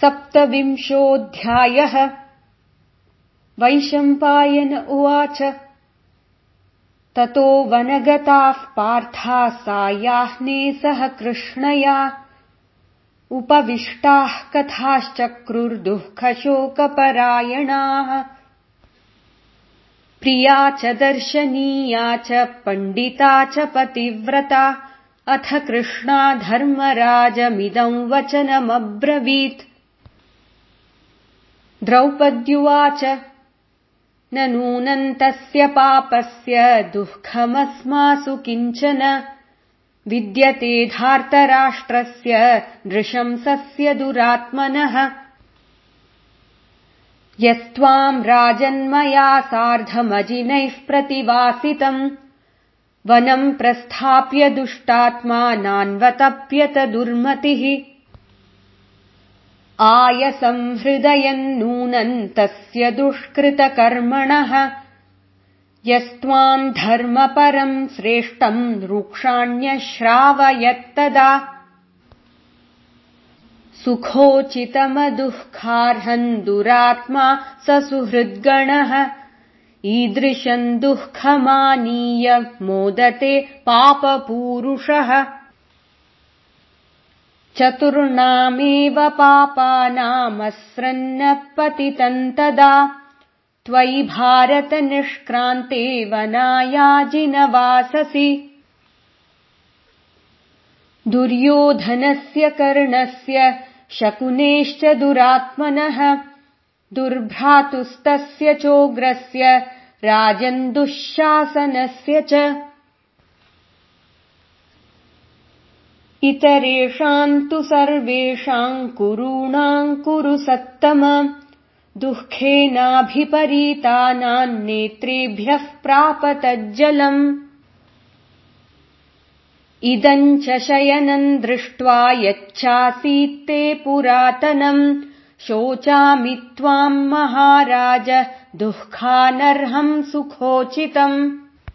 सप्तविंशोऽध्यायः। वैशम्पायन उवाच। ततो वनगताः पार्था सायाह्ने सह कृष्णया। उपविष्टाः कथाश्चक्रुर्दुःखशोकपरायणाः। प्रिया च दर्शनीया च पण्डिता च पतिव्रता। अथ कृष्णा धर्मराजमिदम् वचनमब्रवीत् द्रौपद्युवाच। न नूनन्तस्य पापस्य दुःखमस्मासु किञ्चन। विद्यते धार्तराष्ट्रस्य नृशंसस्य दुरात्मनः। यस्त्वाम् राजन्मया सार्धमजिनैः प्रतिवासितम् वनम् प्रस्थाप्य दुष्टात्मा नान्वतप्यत दुर्मतिः आयसंहृदयन्नूनम् तस्य दुष्कृतकर्मणः। यस्त्वाम् धर्मपरम् श्रेष्ठम् रुक्षाण्यश्रावयत्तदा। सुखोचितमदुःखार्हन् दुरात्मा स सुहृद्गणः ईदृशम् दुःखमानीय मोदते पापपूरुषः चतुर्णामेव पापानामस्रन्न पतितम् तदा त्वयि भारतनिष्क्रान्ते वनायाजिनवाससि दुर्योधनस्य कर्णस्य शकुनेश्च दुरात्मनः। दुर्भ्रातुस्तस्य चोग्रस्य राजन्दुःशासनस्य च इतरेषाम् तु सर्वेषाम् कुरूणाम् कुरु सत्तम। दुःखेनाभिपरीतानाम् नेत्रेभ्यः प्रापतज्जलम् इदम् च शयनम् दृष्ट्वा यच्चासीत्ते पुरातनम्। शोचामि त्वाम् महाराज दुःखानर्हम् सुखोचितम्